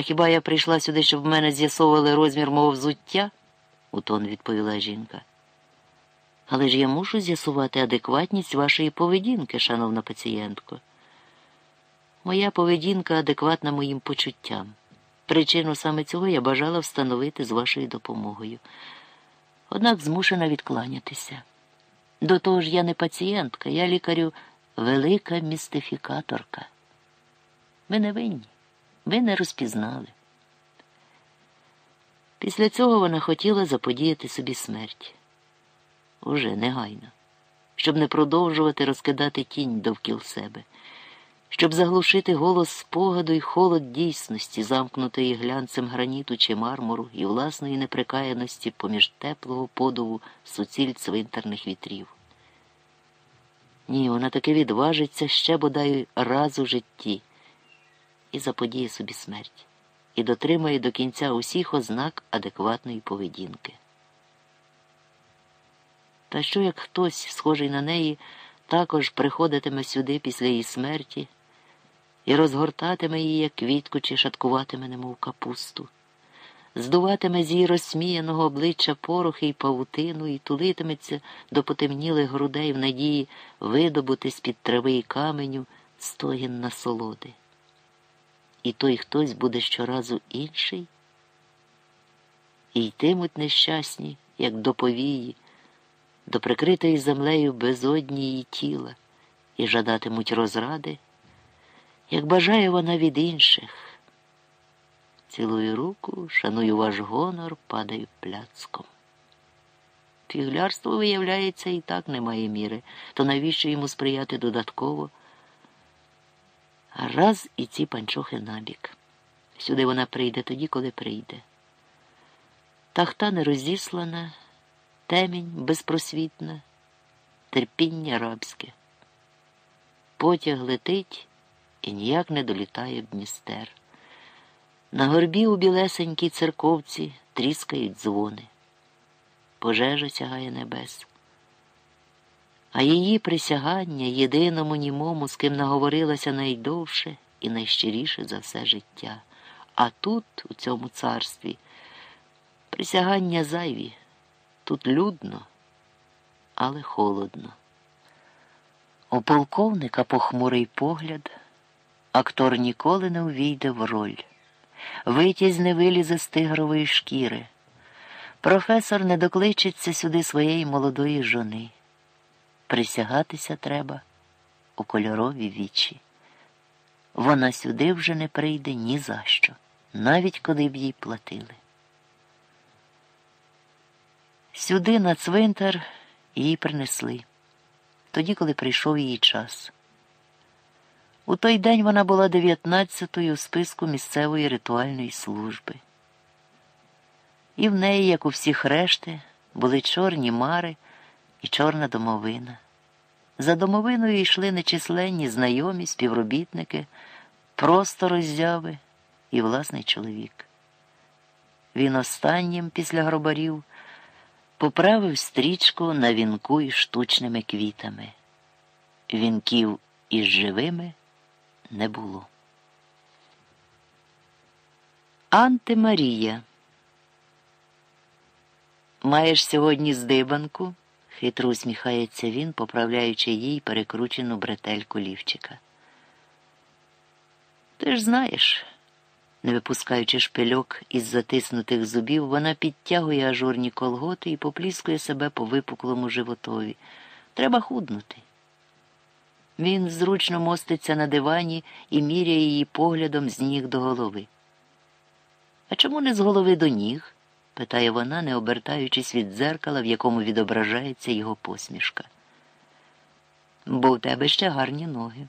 А хіба я прийшла сюди, щоб в мене з'ясовували розмір мого взуття? у тон відповіла жінка. Але ж я мушу з'ясувати адекватність вашої поведінки, шановна пацієнтко. Моя поведінка адекватна моїм почуттям. Причину саме цього я бажала встановити з вашою допомогою. Однак змушена відкланятися. До того ж, я не пацієнтка, я лікарю велика містифікаторка. Ви не винні, ви не розпізнали. Після цього вона хотіла заподіяти собі смерть. Уже негайно, щоб не продовжувати розкидати тінь довкіл себе щоб заглушити голос спогаду й холод дійсності, замкнутої глянцем граніту чи мармуру і власної неприкаяності поміж теплого подову суціль цвинтарних вітрів. Ні, вона таки відважиться ще бодай раз у житті і заподіє собі смерть, і дотримає до кінця усіх ознак адекватної поведінки. Та що як хтось, схожий на неї, також приходитиме сюди після її смерті? і розгортатиме її, як квітку, чи шаткуватиме, немов капусту, здуватиме з її розсміяного обличчя порохи й павутину і тулитиметься до потемнілих грудей в надії видобути з-під трави і каменю стогін насолоди. І той хтось буде щоразу інший, і йтимуть нещасні, як до повії, до прикритої землею безодні її тіла, і жадатимуть розради як бажає вона від інших. Цілую руку, шаную ваш гонор, падаю пляцком. Фіглярство, виявляється, і так немає міри, то навіщо йому сприяти додатково? А раз і ці панчохи набік. Сюди вона прийде тоді, коли прийде. Тахта не розіслана, темінь безпросвітна, терпіння рабське. Потяг летить і ніяк не долітає в Дністер. На горбі у білесенькій церковці тріскають дзвони. Пожежа сягає небес. А її присягання єдиному німому, з ким наговорилася найдовше і найщиріше за все життя. А тут, у цьому царстві, присягання зайві, тут людно, але холодно. У полковника похмурий погляд. Актор ніколи не увійде в роль. Витязь не вилізе з тигрової шкіри. Професор не докличеться сюди своєї молодої жони. Присягатися треба у кольорові вічі. Вона сюди вже не прийде ні за що, навіть коли б їй платили. Сюди на цвинтар її принесли, тоді, коли прийшов її час. У той день вона була дев'ятнадцятою у списку місцевої ритуальної служби. І в неї, як у всіх решти, були чорні мари і чорна домовина. За домовиною йшли нечисленні знайомі, співробітники, просто роззяви і власний чоловік. Він останнім після гробарів поправив стрічку на вінку із штучними квітами. Вінків із живими не було. Анте Марія. Маєш сьогодні здибанку? Хитро усміхається він, поправляючи їй перекручену бретельку лівчика. Ти ж знаєш, не випускаючи шпильок із затиснутих зубів, вона підтягує ажурні колготи і попліскує себе по випуклому животові. Треба худнути. Він зручно моститься на дивані і міряє її поглядом з ніг до голови. А чому не з голови до ніг? Питає вона, не обертаючись від дзеркала, в якому відображається його посмішка. Бо у тебе ще гарні ноги.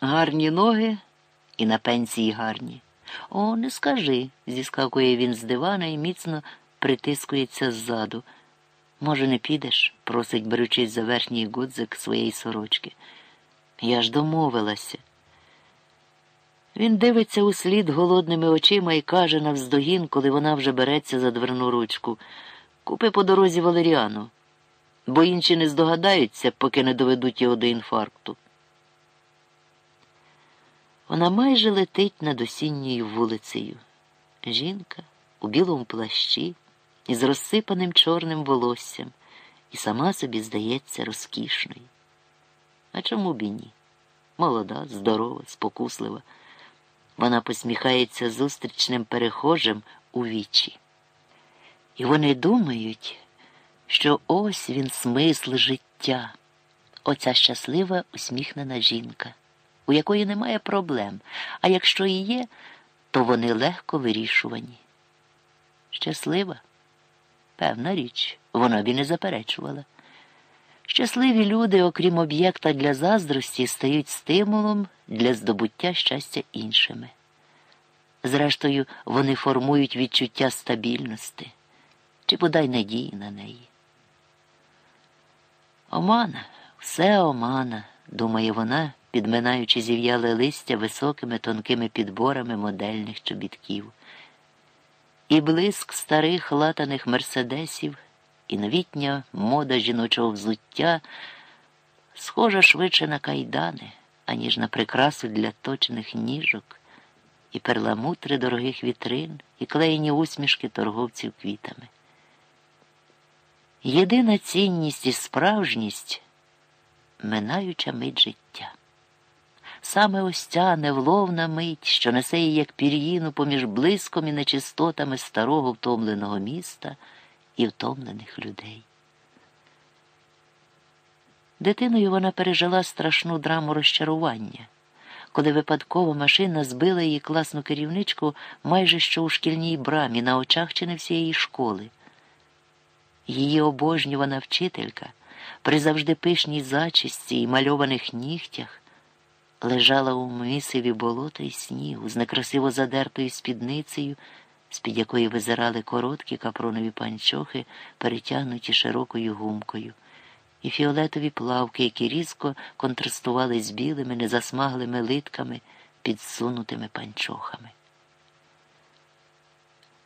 Гарні ноги і на пенсії гарні. О, не скажи, зіскакує він з дивана і міцно притискується ззаду. Може, не підеш? просить, беручись за верхній гудзик своєї сорочки. Я ж домовилася. Він дивиться у слід голодними очима і каже навздогін, коли вона вже береться за дверну ручку. Купи по дорозі валеріану, бо інші не здогадаються, поки не доведуть його до інфаркту. Вона майже летить над осінньою вулицею. Жінка у білому плащі із розсипаним чорним волоссям і сама собі здається розкішною. А чому б і ні? Молода, здорова, спокуслива. Вона посміхається зустрічним перехожим у вічі. І вони думають, що ось він смисл життя, оця щаслива усміхнена жінка, у якої немає проблем, а якщо і є, то вони легко вирішувані. Щаслива? Певна річ, вона б і не заперечувала. Щасливі люди, окрім об'єкта для заздрості, стають стимулом для здобуття щастя іншими. Зрештою, вони формують відчуття стабільності чи бодай надії на неї. Омана, все омана, думає вона, підминаючи зів'яле листя високими тонкими підборами модельних чобітків. І блиск старих латаних мерседесів, і новітня мода жіночого взуття схожа швидше на кайдани, аніж на прикрасу для точених ніжок, і перламутри дорогих вітрин, і клеєні усмішки торговців квітами. Єдина цінність і справжність минаюча мить життя. Саме ось ця невловна мить, що несе її як пір'їну поміж блиском і нечистотами старого втомленого міста і втомлених людей. Дитиною вона пережила страшну драму розчарування, коли випадкова машина збила її класну керівничку майже що у шкільній брамі на очах чи не всієї школи. Її обожнювана вчителька при завжди пишній зачисті і мальованих нігтях лежала у мисиві болота й снігу з некрасиво задертою спідницею, з-під якої визирали короткі капронові панчохи, перетягнуті широкою гумкою, і фіолетові плавки, які різко контрастували з білими, незасмаглими литками, підсунутими панчохами.